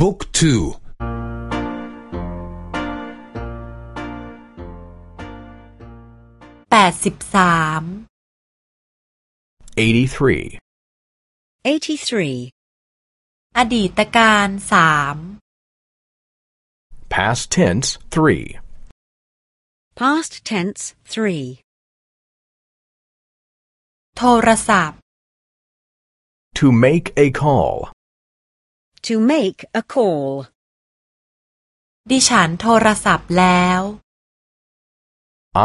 บุ๊กทูแปดสิบสาม 83. 83. อดีตการสาม Past tense 3. Past tense 3. โทรศัพท์ To make a call. To make a call. ดิฉันโทรศัพท์แล้ว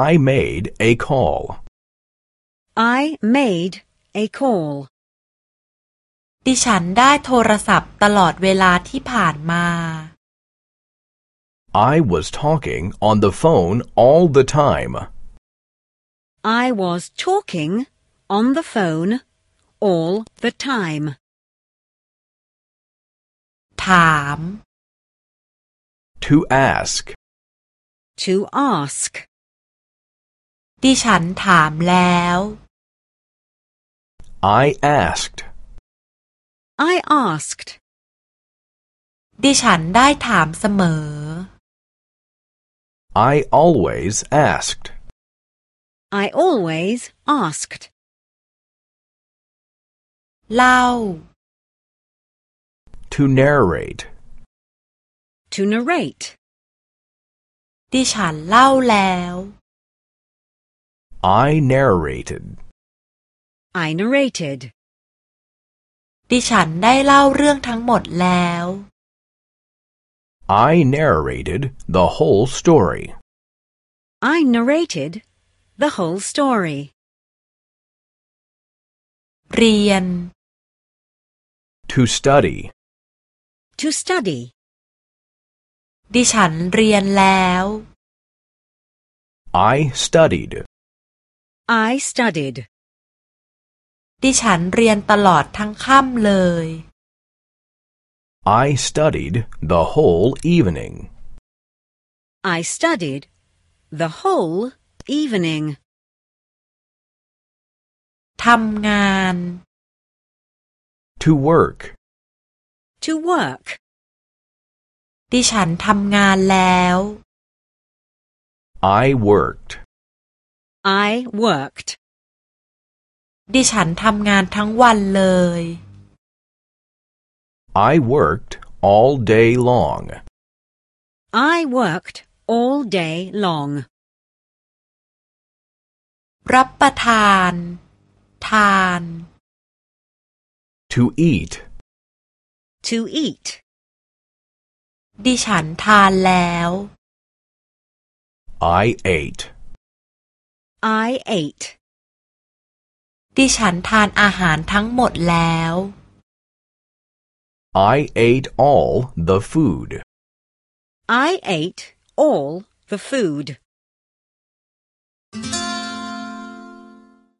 I made a call. I made a call. ดิฉันได้โทรศัพท์ตลอดเวลาที่ผ่านมา I was talking on the phone all the time. I was talking on the phone all the time. ถาม To ask. To ask. ดิฉันถามแล้ว I asked. I asked. ดิฉันได้ถามเสมอ I always asked. I always asked. เล่า To narrate. To narrate. ดิฉันเล่าแล้ว I narrated. I narrated. ดิฉันได้เล่าเรื่องทั้งหมดแล้ว I narrated the whole story. I narrated the whole story. เรียน To study. To study. ดิฉันเรียนแล้ว I studied. I studied. ดิฉันเรียนตลอดทั้งค่ำเลย I studied the whole evening. I studied the whole evening. ทำงาน To work. To work. ดิฉันทำงานแล้ว I worked. I worked. ดิฉันทำงานทั้งวันเลย I worked all day long. I worked all day long. รับประทาน ทาน To eat. To eat. ดิฉันทานแล้ว I ate. I ate. ดิฉันทานอาหารทั้งหมดแล้ว I ate all the food. I ate all the food.